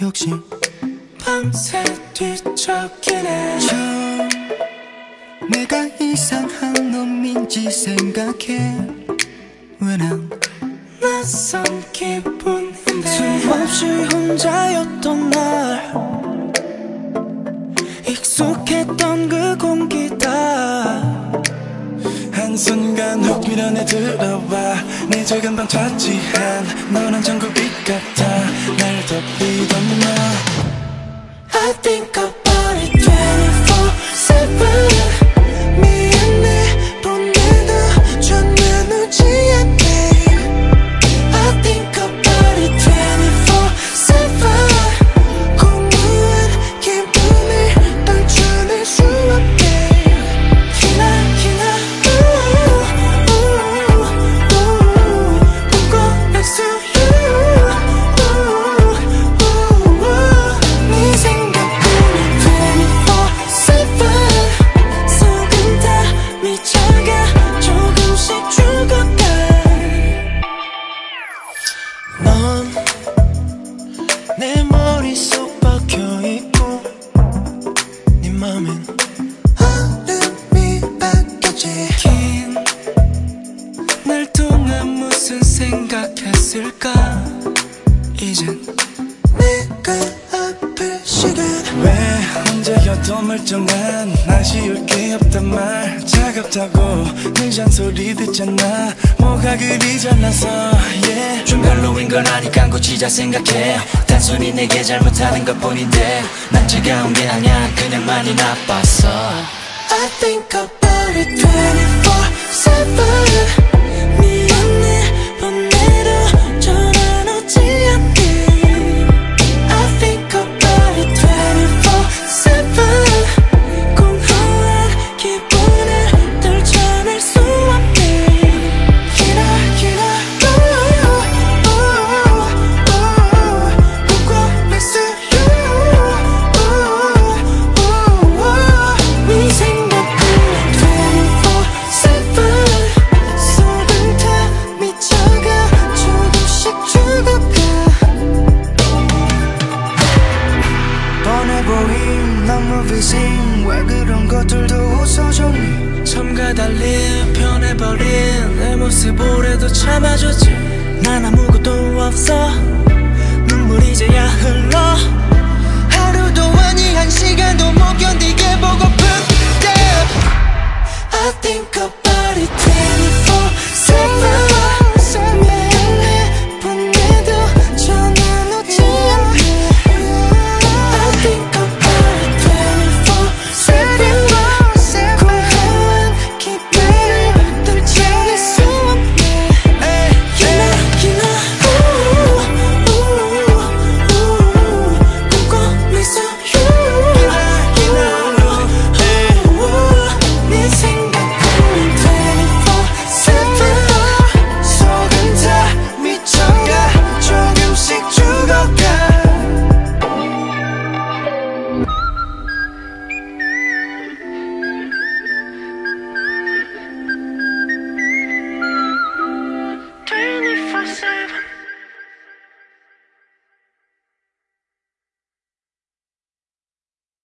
역시 밤새 뒤척이네. 저 내가 이상한 놈인지 생각해. 왜난 낯선 기분인데. 수없이 혼자였던 날 익숙했던 그 공기 다. 한순간 훅 밀어내 들어와. 내 작은 방 차지한 너는 전국 빛 같아 날 덮이던 너 I think about 생각했을까? 이젠 내가 아플 시간. 왜 혼자여도 멀쩡한 아쉬울 게 없단 말. 차갑다고 늘 잔소리 듣잖아. 뭐가 그리 잘나서. Yeah. 좀 별로인 걸 아니까 고치자 생각해. 단순히 내게 잘못하는 것 뿐인데 난 차가운 게 아니야. 그냥 많이 나빴어. I think about it 24-7 amazing. 왜 그런 것들도 웃어줬니? 섬과 달리 변해버린 내 모습 올해도 참아줬지. 난 아무것도 없어. 눈물이 제야 흘러.